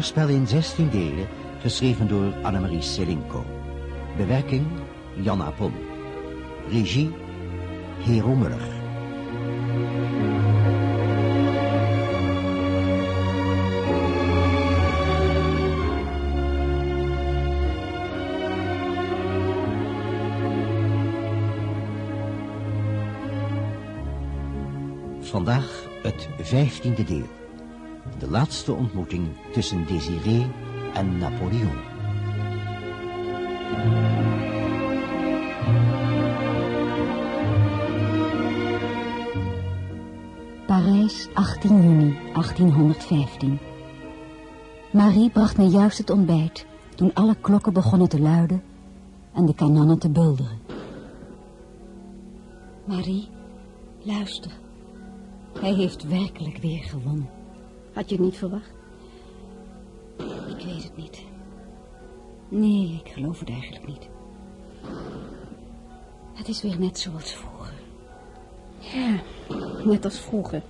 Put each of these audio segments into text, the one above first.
Hoorspel in 16 delen, geschreven door Annemarie Selinko. Bewerking Jan Apon. Regie Hero Muller. Vandaag het vijftiende deel. De laatste ontmoeting tussen Desiree en Napoleon. Parijs, 18 juni 1815. Marie bracht me juist het ontbijt toen alle klokken begonnen te luiden en de kanonnen te bulderen. Marie, luister. Hij heeft werkelijk weer gewonnen. Had je het niet verwacht? Ik weet het niet. Nee, ik geloof het eigenlijk niet. Het is weer net zoals vroeger. Ja, net als vroeger.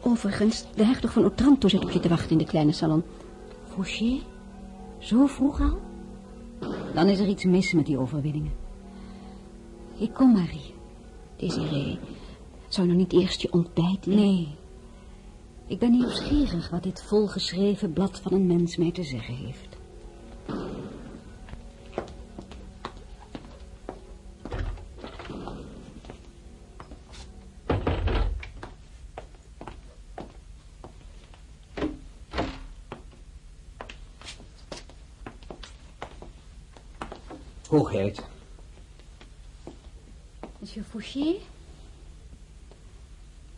Overigens, de hertog van Otranto zit op je te wachten in de kleine salon. Fouché? Zo vroeg al? Dan is er iets mis met die overwinningen. Ik kom, Marie. Desiree, zou je nog niet eerst je ontbijt? Nee. Ik ben nieuwsgierig wat dit volgeschreven blad van een mens mij te zeggen heeft. Hoogheid. Monsieur Fouché?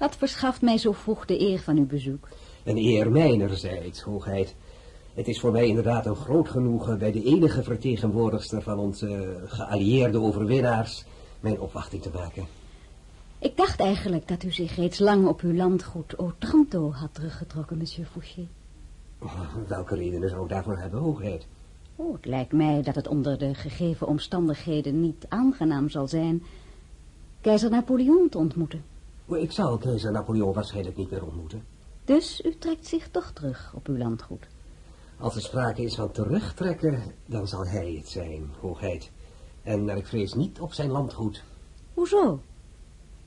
Wat verschaft mij zo vroeg de eer van uw bezoek? Een eer mijnerzijds, hoogheid. Het is voor mij inderdaad een groot genoegen bij de enige vertegenwoordigster van onze geallieerde overwinnaars mijn opwachting te maken. Ik dacht eigenlijk dat u zich reeds lang op uw landgoed Otranto had teruggetrokken, monsieur Fouché. Welke redenen zou ik daarvoor hebben, hoogheid? Oh, het lijkt mij dat het onder de gegeven omstandigheden niet aangenaam zal zijn keizer Napoleon te ontmoeten. Ik zal keizer Napoleon waarschijnlijk niet meer ontmoeten. Dus u trekt zich toch terug op uw landgoed? Als er sprake is van terugtrekken, dan zal hij het zijn, hoogheid. En naar ik vrees niet op zijn landgoed. Hoezo?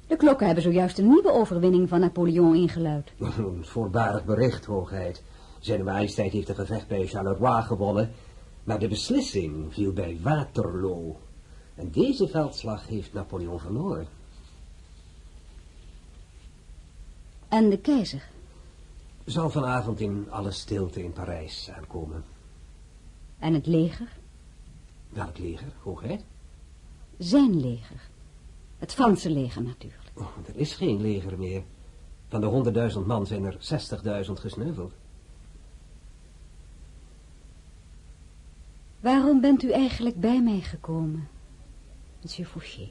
De klokken hebben zojuist een nieuwe overwinning van Napoleon ingeluid. Een voorbarig bericht, hoogheid. Zijn majesteit heeft een gevecht bij Charleroi gewonnen, maar de beslissing viel bij Waterloo. En deze veldslag heeft Napoleon verloren. En de keizer? Zal vanavond in alle stilte in Parijs aankomen. En het leger? Welk leger, hoogheid? Zijn leger. Het Franse leger natuurlijk. Oh, er is geen leger meer. Van de honderdduizend man zijn er zestigduizend gesneuveld. Waarom bent u eigenlijk bij mij gekomen, monsieur Fouché?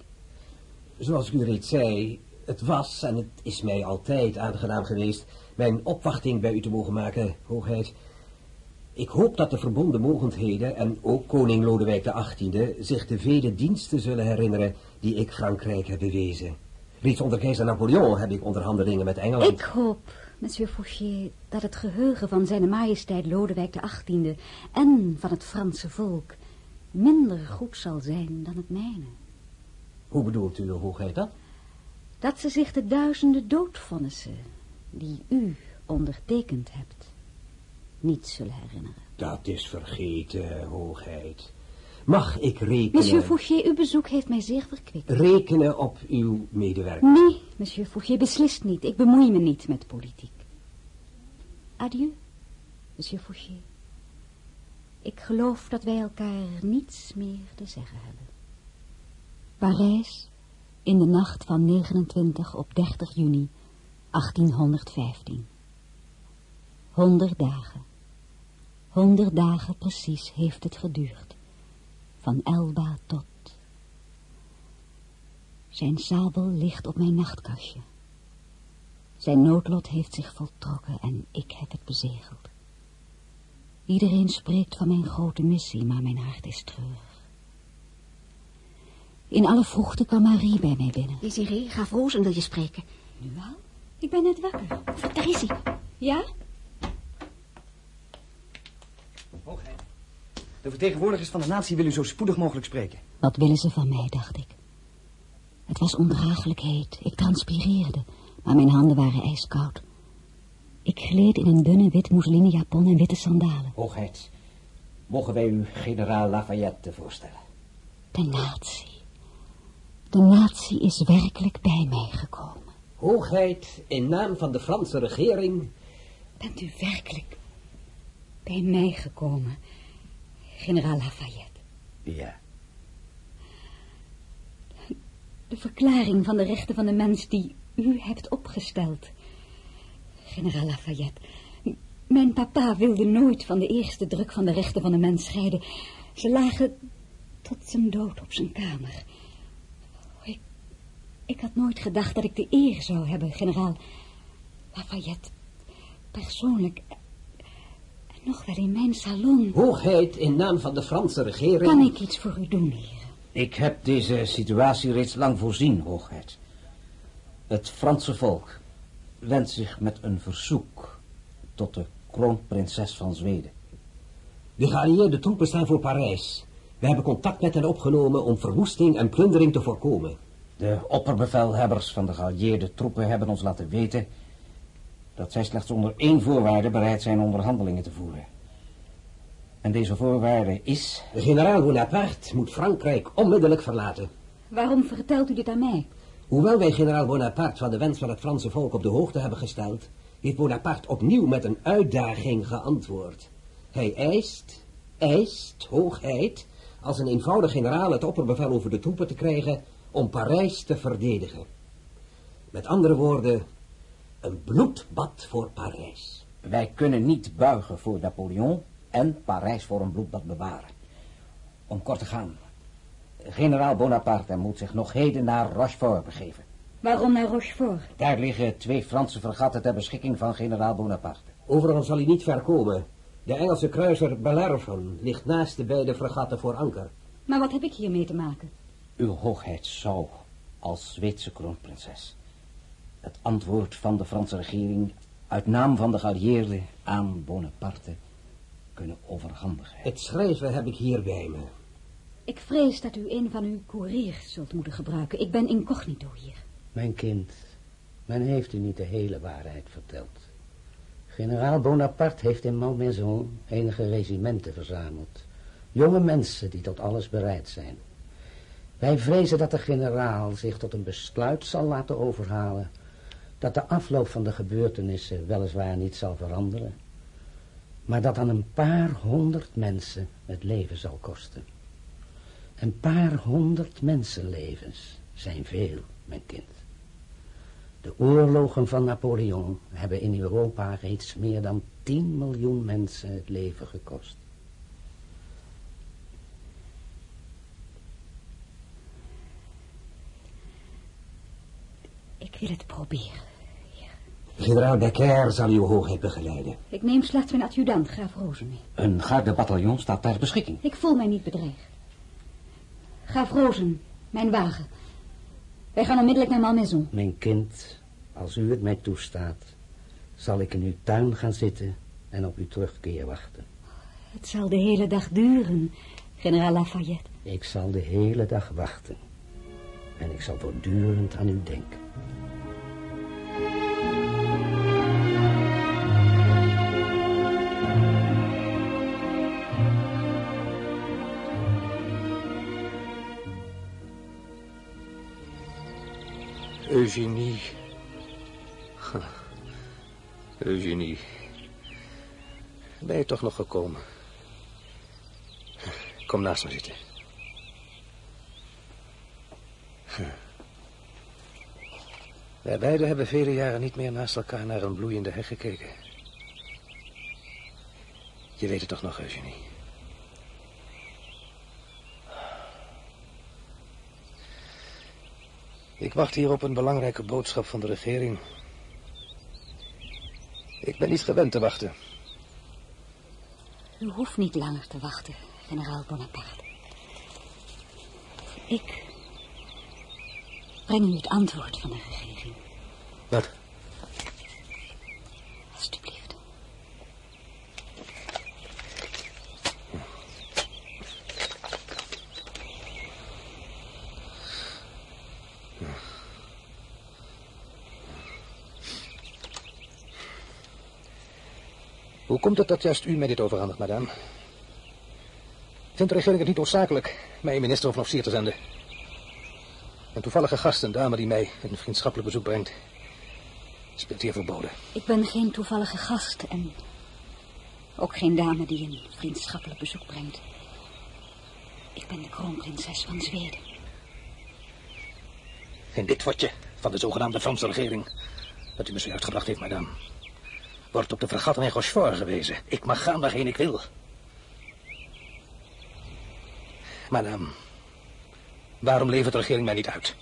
Zoals ik u reeds zei, het was en het is mij altijd aangenaam geweest mijn opwachting bij u te mogen maken, hoogheid. Ik hoop dat de verbonden mogendheden en ook koning Lodewijk XVIII zich de vele diensten zullen herinneren die ik Frankrijk heb bewezen. Reeds onder keizer Napoleon heb ik onderhandelingen met Engeland. Ik hoop, monsieur Fouché, dat het geheugen van zijn majesteit Lodewijk XVIII en van het Franse volk minder goed zal zijn dan het mijne. Hoe bedoelt u, hoogheid, dat? Dat ze zich de duizenden doodvonnissen die u ondertekend hebt niet zullen herinneren. Dat is vergeten, hoogheid. Mag ik rekenen... Monsieur Fouché, uw bezoek heeft mij zeer verkwikt. Rekenen op uw medewerking? Nee, monsieur Fouché, beslist niet. Ik bemoei me niet met politiek. Adieu, monsieur Fouché. Ik geloof dat wij elkaar niets meer te zeggen hebben. Parijs, in de nacht van 29 op 30 juni 1815. Honderd dagen. Honderd dagen precies heeft het geduurd. Van Elba tot... Zijn sabel ligt op mijn nachtkastje. Zijn noodlot heeft zich voltrokken en ik heb het bezegeld. Iedereen spreekt van mijn grote missie, maar mijn hart is treurig. In alle vroegte kwam Marie bij mij binnen. Desiree, ga Rozen wil je spreken. Nu al? Ik ben net wakker. Daar is hij. Ja? Hoogheid. De vertegenwoordigers van de natie willen u zo spoedig mogelijk spreken. Wat willen ze van mij, dacht ik. Het was ondraaglijk heet. Ik transpireerde, maar mijn handen waren ijskoud. Ik gleed in een dunne wit mousseline japon en witte sandalen. Hoogheid, mogen wij u generaal Lafayette voorstellen? De natie. De natie is werkelijk bij mij gekomen. Hoogheid, in naam van de Franse regering... Bent u werkelijk bij mij gekomen, generaal Lafayette? Ja. De verklaring van de rechten van de mens die u hebt opgesteld. Generaal Lafayette, mijn papa wilde nooit van de eerste druk van de rechten van de mens scheiden. Ze lagen tot zijn dood op zijn kamer. Ik, had nooit gedacht dat ik de eer zou hebben, generaal Lafayette, persoonlijk... En nog wel in mijn salon. Hoogheid, in naam van de Franse regering... Kan ik iets voor u doen, heren? Ik heb deze situatie reeds lang voorzien, hoogheid. Het Franse volk wendt zich met een verzoek tot de kroonprinses van Zweden. De geallieerde troepen staan voor Parijs. We hebben contact met hen opgenomen om verwoesting en plundering te voorkomen. De opperbevelhebbers van de geallieerde troepen hebben ons laten weten dat zij slechts onder één voorwaarde bereid zijn onderhandelingen te voeren. En deze voorwaarde is... De generaal Bonaparte moet Frankrijk onmiddellijk verlaten. Waarom vertelt u dit aan mij? Hoewel wij generaal Bonaparte van de wens van het Franse volk op de hoogte hebben gesteld, heeft Bonaparte opnieuw met een uitdaging geantwoord. Hij eist, eist, hoogheid, als een eenvoudig generaal het opperbevel over de troepen te krijgen om Parijs te verdedigen. Met andere woorden, een bloedbad voor Parijs. Wij kunnen niet buigen voor Napoleon en Parijs voor een bloedbad bewaren. Om kort te gaan, generaal Bonaparte moet zich nog heden naar Rochefort begeven. Waarom naar Rochefort? Daar liggen twee Franse fregatten ter beschikking van generaal Bonaparte. Overigens zal hij niet ver komen. De Engelse kruiser Bellerophon ligt naast de beide fregatten voor anker. Maar wat heb ik hiermee te maken? Uw hoogheid zou, als Zweedse kroonprinses, het antwoord van de Franse regering uit naam van de geallieerden aan Bonaparte kunnen overhandigen. Het schrijven heb ik hier bij me. Ik vrees dat u een van uw couriers zult moeten gebruiken. Ik ben incognito hier. Mijn kind, men heeft u niet de hele waarheid verteld. Generaal Bonaparte heeft in Malmaison enige regimenten verzameld. Jonge mensen die tot alles bereid zijn. Wij vrezen dat de generaal zich tot een besluit zal laten overhalen... dat de afloop van de gebeurtenissen weliswaar niet zal veranderen... maar dat aan een paar honderd mensen het leven zal kosten. Een paar honderd mensenlevens zijn veel, mijn kind. De oorlogen van Napoleon hebben in Europa reeds meer dan 10 miljoen mensen het leven gekost. Wil het proberen. Generaal Becker zal uw hoogheid begeleiden. Ik neem slechts mijn adjudant, graaf Rozen, mee. Een gardebataljon staat ter beschikking. Ik voel mij niet bedreigd. Graaf Rozen, mijn wagen. Wij gaan onmiddellijk naar Malmaison. Mijn kind, als u het mij toestaat, zal ik in uw tuin gaan zitten en op uw terugkeer wachten. Het zal de hele dag duren, generaal Lafayette. Ik zal de hele dag wachten. En ik zal voortdurend aan u denken. Eugenie. Eugenie. Ben je toch nog gekomen? Kom naast me zitten. Wij beiden hebben vele jaren niet meer naast elkaar naar een bloeiende heg gekeken. Je weet het toch nog, Eugenie? Ik wacht hier op een belangrijke boodschap van de regering. Ik ben niet gewend te wachten. U hoeft niet langer te wachten, generaal Bonaparte. Ik breng u het antwoord van de regering. Wat? Alsjeblieft. Hoe komt het dat juist u mij dit overhandigt, madame? Vindt de regering het niet noodzakelijk mij een minister of een officier te zenden? Een toevallige gast, een dame die mij een vriendschappelijk bezoek brengt, speelt hier verboden. Ik ben geen toevallige gast en ook geen dame die een vriendschappelijk bezoek brengt. Ik ben de kroonprinses van Zweden. In dit fotje van de zogenaamde Franse regering, dat u me zo uitgebracht heeft, madame, wordt op de fregatten in Rochefort gewezen. Ik mag gaan waarheen ik wil. Madame, waarom levert de regering mij niet uit?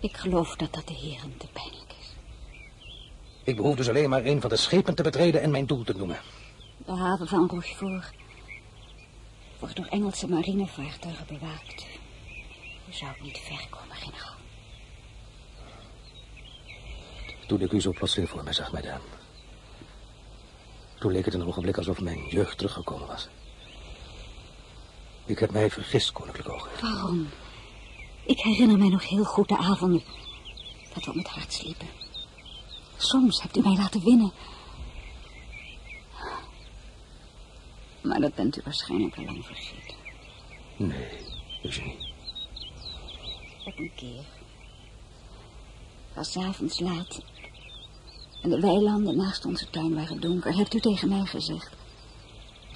Ik geloof dat dat de heren te pijnlijk is. Ik behoef dus alleen maar een van de schepen te betreden en mijn doel te noemen. De haven van Rochefort wordt door Engelse marinevaartuigen bewaakt. U zou niet ver komen, generaal. Toen ik u zo plotseling voor mij zag, madame. Toen leek het een ogenblik alsof mijn jeugd teruggekomen was. Ik heb mij vergist, koninklijk oog. Waarom? Ik herinner mij nog heel goed de avonden dat we om het hart sliepen. Soms hebt u mij laten winnen. Maar dat bent u waarschijnlijk al lang vergeten. Nee, Eugenie. Op een keer. was avonds laat. En de weilanden naast onze tuin waren donker. Hebt u tegen mij gezegd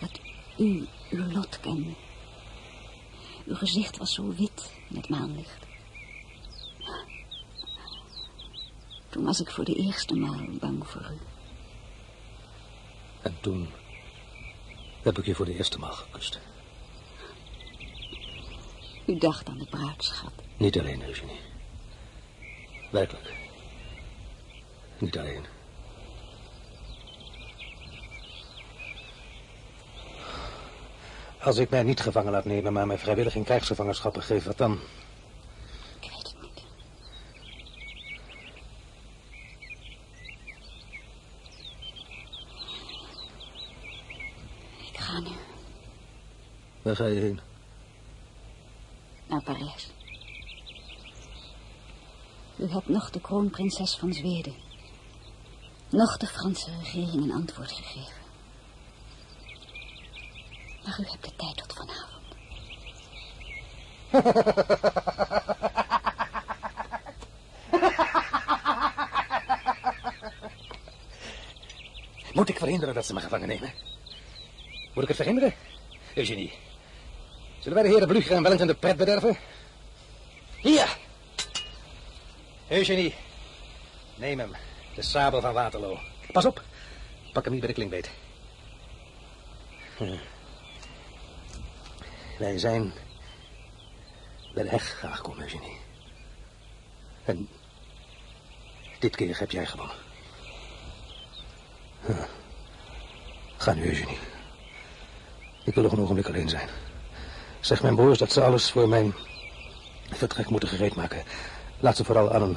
dat u uw lot kende. Uw gezicht was zo wit in het maanlicht. Toen was ik voor de eerste maal bang voor u. En toen heb ik je voor de eerste maal gekust. U dacht aan de bruidschat. Niet alleen, Eugenie. Werkelijk. Niet alleen. Als ik mij niet gevangen laat nemen, maar mij vrijwillig in krijgsgevangenschappen geef, wat dan? Ik weet het niet. Ik ga nu Waar ga je heen? naar Parijs. U hebt nog de kroonprinses van Zweden. Nog de Franse regering een antwoord gegeven. Maar u hebt de tijd tot vanavond. Moet ik verhinderen dat ze me gevangen nemen? Moet ik het verhinderen? Eugenie. Zullen wij de heren Blücher en Wellington de pret bederven? Hier! Eugenie. Neem hem. De sabel van Waterloo. Pas op. Pak hem niet bij de klinkbeet. Hm. Wij zijn bij de heg aangekomen, Eugenie. En dit keer heb jij gewonnen. Ga nu, Eugenie. Ik wil nog een ogenblik alleen zijn. Zeg mijn broers dat ze alles voor mijn vertrek moeten gereed maken. Laat ze vooral aan een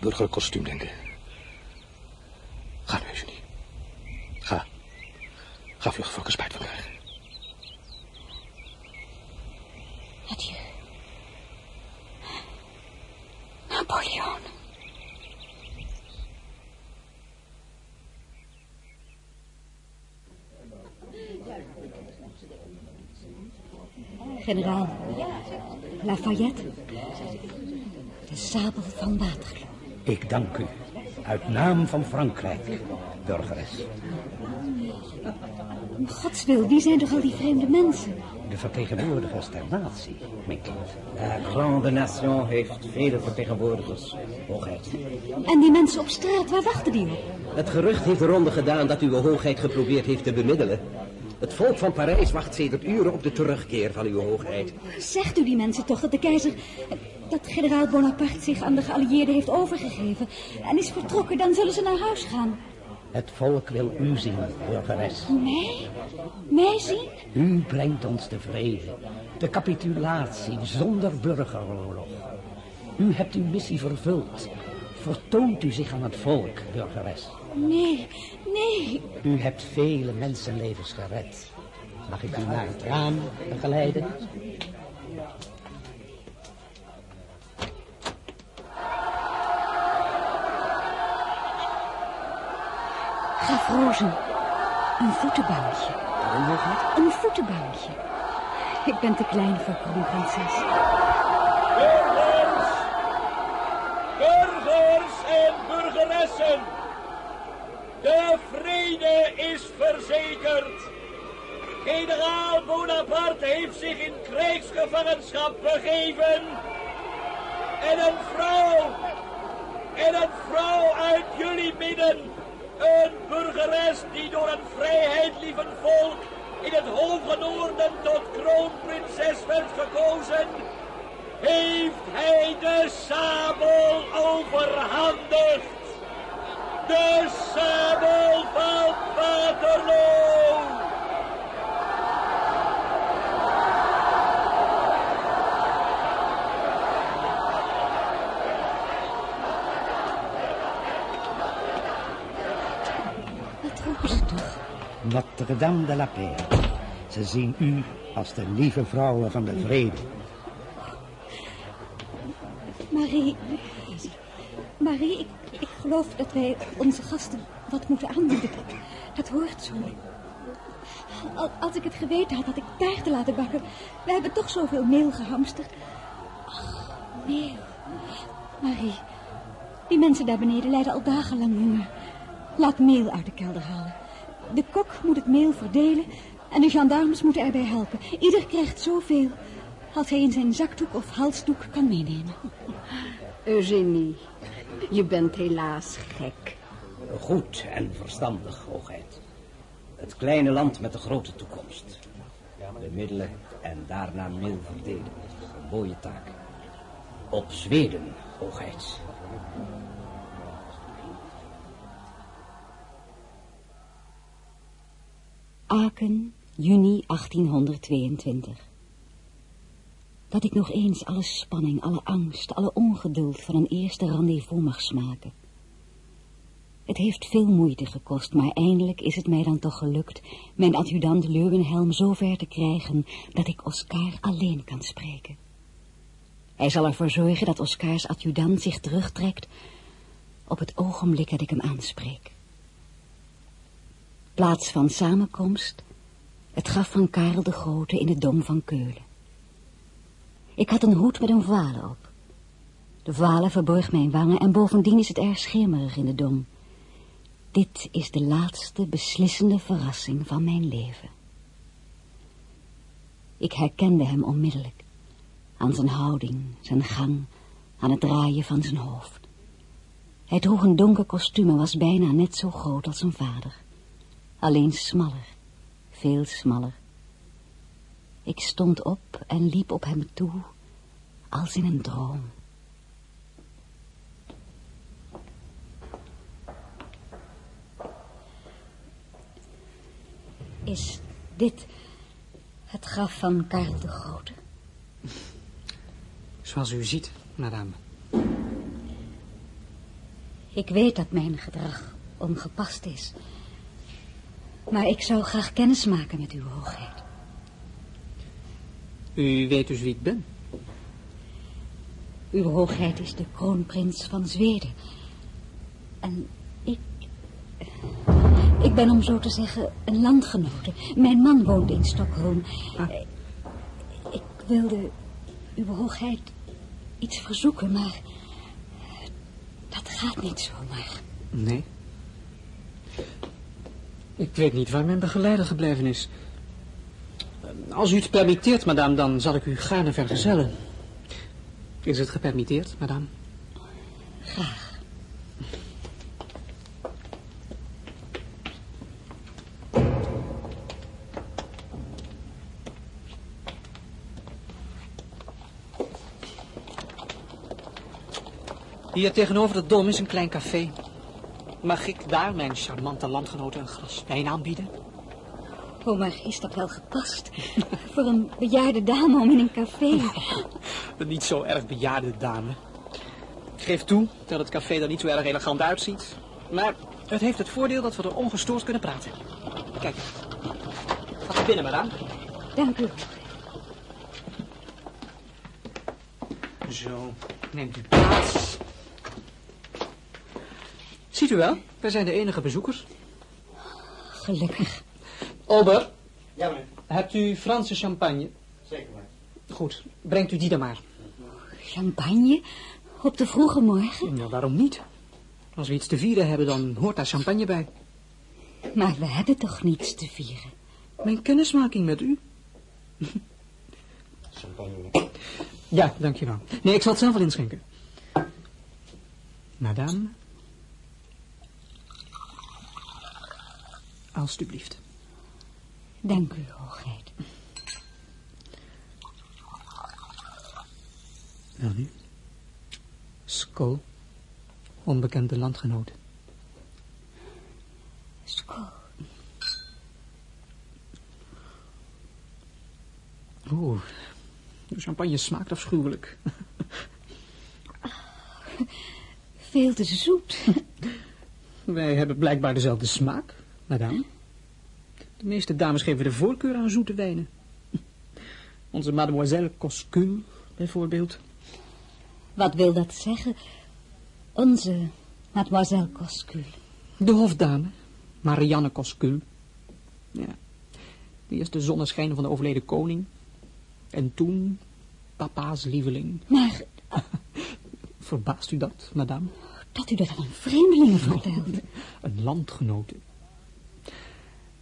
burgerlijk kostuum denken. Ga nu, Eugenie. Ga. Ga vlug voor ik spijt van krijg. Adieu. Napoleon. Generaal Lafayette. De sabel van Waterloo. Ik dank u. Uit naam van Frankrijk, burgeres. Om gods wil, wie zijn toch al die vreemde mensen? De vertegenwoordigers der natie, mijn kind. La grande nation heeft vele vertegenwoordigers, hoogheid. En die mensen op straat, waar wachten die op? Het gerucht heeft de ronde gedaan dat uw hoogheid geprobeerd heeft te bemiddelen. Het volk van Parijs wacht sedert uren op de terugkeer van uw hoogheid. Zegt u die mensen toch dat de keizer... dat generaal Bonaparte zich aan de geallieerden heeft overgegeven... en is vertrokken, dan zullen ze naar huis gaan. Het volk wil u zien, burgeres. Mij? Mij zien? U brengt ons de vrede, de capitulatie zonder burgeroorlog. U hebt uw missie vervuld. Vertoont u zich aan het volk, burgeres. Nee, nee. U hebt vele mensenlevens gered. Mag ik u naar het raam begeleiden? Een voetenbankje. Waarom, hoogheid? Een voetenbankje. Ik ben te klein voor kroonprinses. Burgers! Burgers en burgeressen! De vrede is verzekerd. Generaal Bonaparte heeft zich in krijgsgevangenschap begeven. En een vrouw, en een vrouw uit jullie midden, een burgeres die door een vrijheidlievend volk in het hoge noorden tot kroonprinses werd gekozen, heeft hij de sabel overhandigd. De sabel van Waterloo. Notre-Dame de la Paix. Ze zien u als de lieve vrouwen van de vrede. Marie, Marie, ik, ik geloof dat wij onze gasten wat moeten aanbieden. Dat, hoort zo. Al- Als ik het geweten had, had ik taarten laten bakken. We hebben toch zoveel meel gehamsterd. Ach, meel. Marie, die mensen daar beneden lijden al dagenlang honger. Laat meel uit de kelder halen. De kok moet het meel verdelen en de gendarmes moeten erbij helpen. Ieder krijgt zoveel als hij in zijn zakdoek of halsdoek kan meenemen. Eugenie, je bent helaas gek. Goed en verstandig, hoogheid. Het kleine land met de grote toekomst. De middelen en daarna meel verdelen. Een mooie taak. Op Zweden, hoogheid. Aken, juni 1822. Dat ik nog eens alle spanning, alle angst, alle ongeduld van een eerste rendezvous mag smaken. Het heeft veel moeite gekost, maar eindelijk is het mij dan toch gelukt mijn adjudant Leuwenhelm zo ver te krijgen dat ik Oscar alleen kan spreken. Hij zal ervoor zorgen dat Oscars adjudant zich terugtrekt op het ogenblik dat ik hem aanspreek. Plaats van samenkomst, het graf van Karel de Grote in de Dom van Keulen. Ik had een hoed met een voile op. De voile verborg mijn wangen en bovendien is het erg schemerig in de Dom. Dit is de laatste beslissende verrassing van mijn leven. Ik herkende hem onmiddellijk. Aan zijn houding, zijn gang, aan het draaien van zijn hoofd. Hij droeg een donker kostuum en was bijna net zo groot als zijn vader. Alleen smaller, veel smaller. Ik stond op en liep op hem toe, als in een droom. Is dit het graf van Karel de Grote? Zoals u ziet, madame. Ik weet dat mijn gedrag ongepast is. Maar ik zou graag kennis maken met uw hoogheid. U weet dus wie ik ben. Uw hoogheid is de kroonprins van Zweden. En ik... Ik ben om zo te zeggen een landgenote. Mijn man woont in Stockholm. Ah. Ik wilde uw hoogheid iets verzoeken, maar... Dat gaat niet zomaar. Nee. Ik weet niet waar mijn begeleider gebleven is. Als u het permitteert, madame, dan zal ik u gaarne vergezellen. Is het gepermitteerd, madame? Graag. Hier tegenover de dom is een klein café. Mag ik daar mijn charmante landgenoten een glas wijn aanbieden? Oh, maar is dat wel gepast? Voor een bejaarde dame om in een café. Een niet zo erg bejaarde dame. geef toe dat het café er niet zo erg elegant uitziet. Maar het heeft het voordeel dat we er ongestoord kunnen praten. Kijk, gaat u binnen, madame. Dank u. Zo, neemt u plaats. Ziet u wel, wij zijn de enige bezoekers. Gelukkig. Olber, Ja, meneer. hebt u Franse champagne? Zeker, maar. Goed, brengt u die dan maar. Champagne? Op de vroege morgen? Nou, waarom niet? Als we iets te vieren hebben, dan hoort daar champagne bij. Maar we hebben toch niets te vieren? Mijn kennismaking met u. Champagne. Ja, dankjewel. Nee, ik zal het zelf wel inschenken. Madame. Alsjeblieft. Dank u, hoogheid. Wel nu. Skol. Onbekende landgenoot. Skool. Oeh, de champagne smaakt afschuwelijk. Veel te zoet. Wij hebben blijkbaar dezelfde smaak, madame. De meeste dames geven de voorkeur aan zoete wijnen. Onze mademoiselle Coscul, bijvoorbeeld. Wat wil dat zeggen? Onze mademoiselle Coscul. De hofdame, Marianne Coscul. Ja, die is de zonneschijn van de overleden koning. En toen papa's lieveling. Maar Verbaast u dat, madame? dat u dat aan een vreemdeling vertelt. Een landgenote.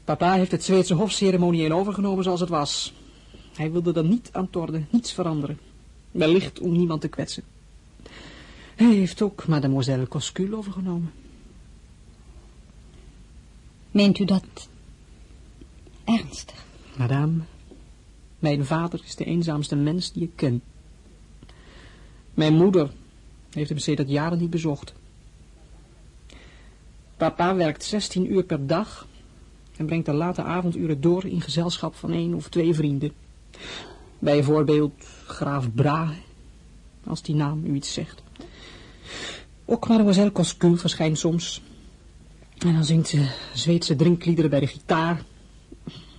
Papa heeft het Zweedse hof ceremonieel overgenomen zoals het was. Hij wilde er niet aan torden, niets veranderen. Wellicht om niemand te kwetsen. Hij heeft ook mademoiselle Coscul overgenomen. Meent u dat ernstig? Madame, mijn vader is de eenzaamste mens die ik ken. Mijn moeder heeft hem sedert jaren niet bezocht. Papa werkt 16 uur per dag en brengt de late avonduren door in gezelschap van één of twee vrienden. Bijvoorbeeld graaf Brahe, als die naam u iets zegt. Ook mademoiselle Coscul verschijnt soms. En dan zingt ze Zweedse drinkliederen bij de gitaar.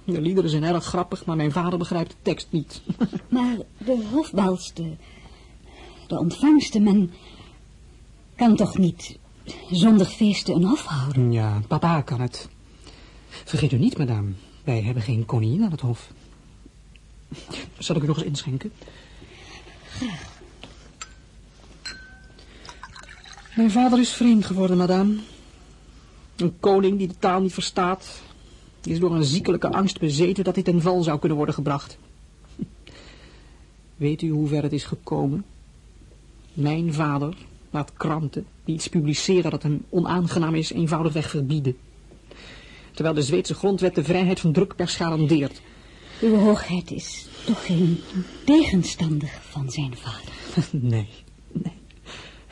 De liederen zijn erg grappig, maar mijn vader begrijpt de tekst niet. Maar de hofbals, de, de ontvangsten, men kan toch niet zonder feesten een hof houden? Ja, papa kan het. Vergeet u niet, madame, wij hebben geen koningin aan het hof. Zal ik u nog eens inschenken? Mijn vader is vreemd geworden, madame. Een koning die de taal niet verstaat. Die is door een ziekelijke angst bezeten dat hij ten val zou kunnen worden gebracht. Weet u hoe ver het is gekomen? Mijn vader laat kranten die iets publiceren dat hem onaangenaam is eenvoudigweg verbieden. Terwijl de Zweedse grondwet de vrijheid van drukpers garandeert. Uw hoogheid is toch geen tegenstander van zijn vader? Nee, nee.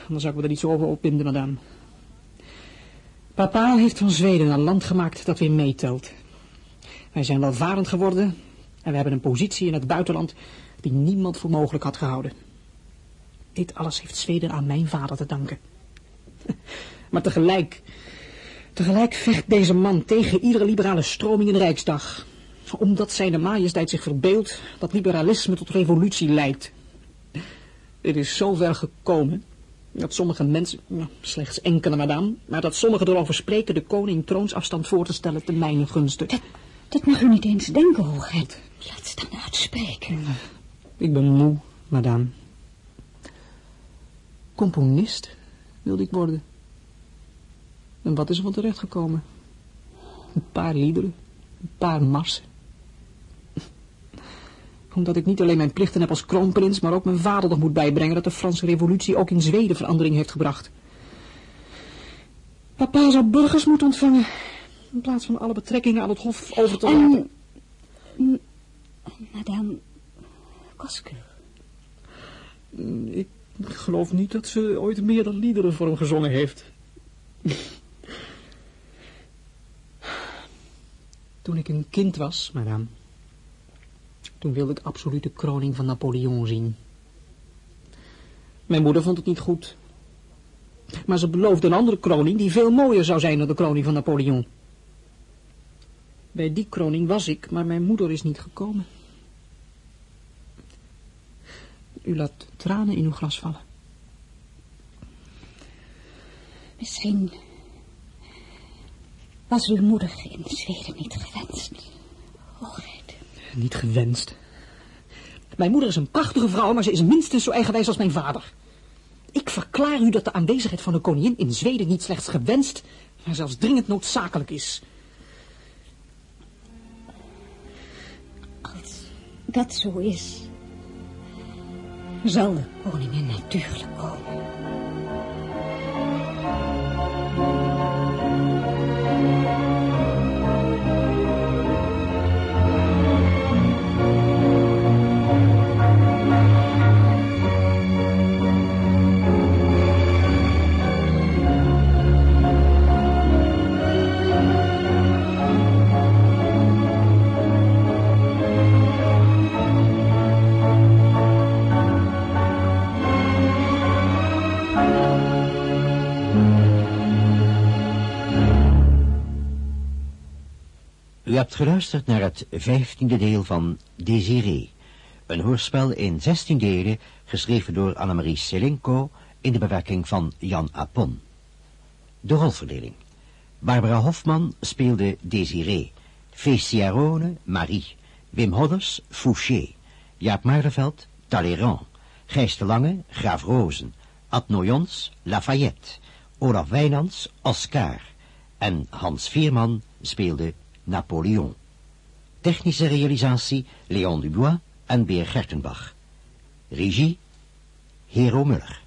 Anders zou ik me er niet zo over opwinden, madame. Papa heeft van Zweden een land gemaakt dat weer meetelt. Wij zijn welvarend geworden en we hebben een positie in het buitenland die niemand voor mogelijk had gehouden. Dit alles heeft Zweden aan mijn vader te danken. Maar tegelijk, tegelijk vecht deze man tegen iedere liberale stroming in de Rijksdag. Omdat zijn majesteit zich verbeeldt dat liberalisme tot revolutie leidt. Het is zover gekomen dat sommige mensen, nou, slechts enkele madame, maar dat sommigen erover spreken de koning troonsafstand voor te stellen te mijne gunsten. Dat mag u niet eens denken, hoogheid. Laat ze dan uitspreken. Ik ben moe, madame. Componist wilde ik worden. En wat is er van terecht gekomen? Een paar liederen, een paar marsen. Omdat ik niet alleen mijn plichten heb als kroonprins, maar ook mijn vader nog moet bijbrengen dat de Franse revolutie ook in Zweden verandering heeft gebracht. Papa zou burgers moeten ontvangen, in plaats van alle betrekkingen aan het hof over te laten. En... Madame Coscul. Ik geloof niet dat ze ooit meer dan liederen voor hem gezongen heeft. Toen ik een kind was, madame, toen wilde ik absoluut de kroning van Napoleon zien. Mijn moeder vond het niet goed. Maar ze beloofde een andere kroning die veel mooier zou zijn dan de kroning van Napoleon. Bij die kroning was ik, maar mijn moeder is niet gekomen. U laat tranen in uw glas vallen. Misschien was uw moeder in Zweden niet gewenst. Hoogheid. Niet gewenst. Mijn moeder is een prachtige vrouw, maar ze is minstens zo eigenwijs als mijn vader. Ik verklaar u dat de aanwezigheid van de koningin in Zweden niet slechts gewenst, maar zelfs dringend noodzakelijk is. Als dat zo is, zal de koningin natuurlijk komen. Hebt geluisterd naar het vijftiende deel van Désiré, een hoorspel in zestien delen geschreven door Annemarie Selenko in de bewerking van Jan Apon. De rolverdeling. Barbara Hofman speelde Désiré, Feciarone Marie, Wim Hodders Fouché, Jaap Maardenveld Talleyrand, Gijs de Lange Graaf Rozen, Ad Noyons Lafayette, Olaf Wijnands Oscar. En Hans Vierman speelde Napoleon. Technische realisatie Leon Dubois en Beer Gertenbach. Regie Hero Muller.